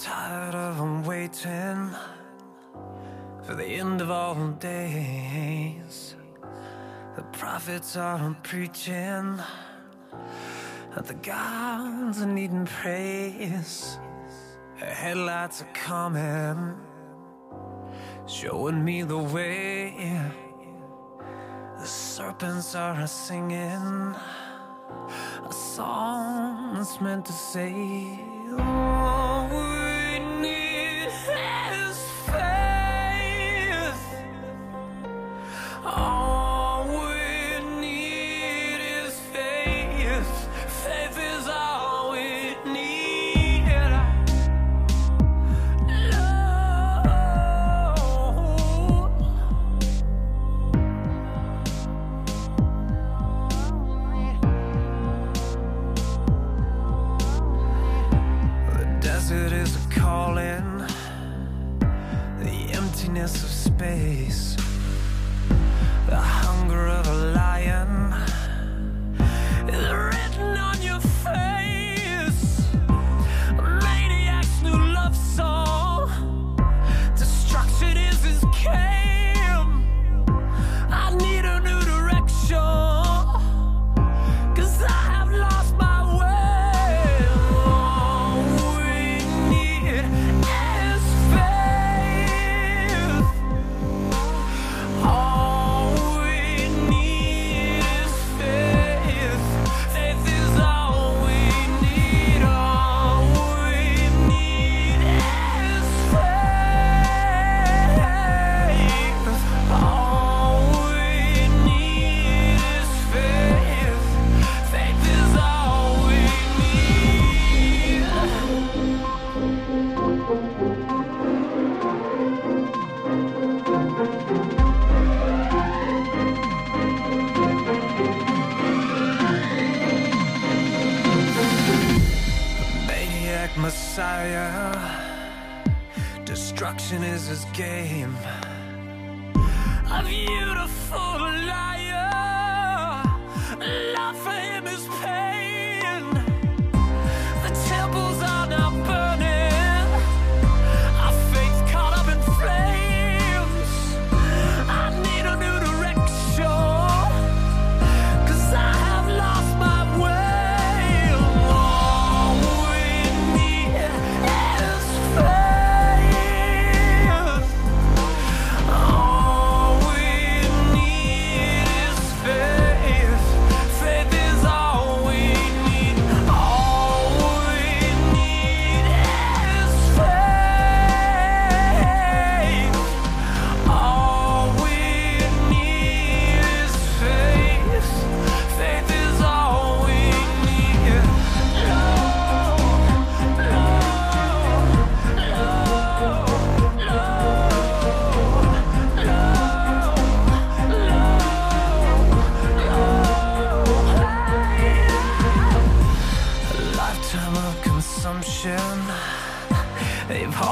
tired of them waiting for the end of all days. The prophets are preaching that the gods are needing praise. The headlights are coming, showing me the way. The serpents are singing a song that's meant to say, emptiness of space, Messiah. Destruction is his game. A beautiful liar.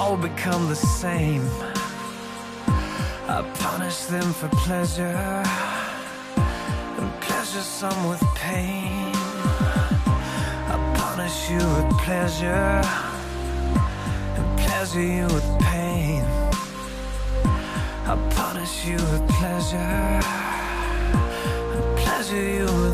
All become the same. I punish them for pleasure and pleasure some with pain. I punish you with pleasure and pleasure you with pain. I punish you with pleasure and pleasure you with.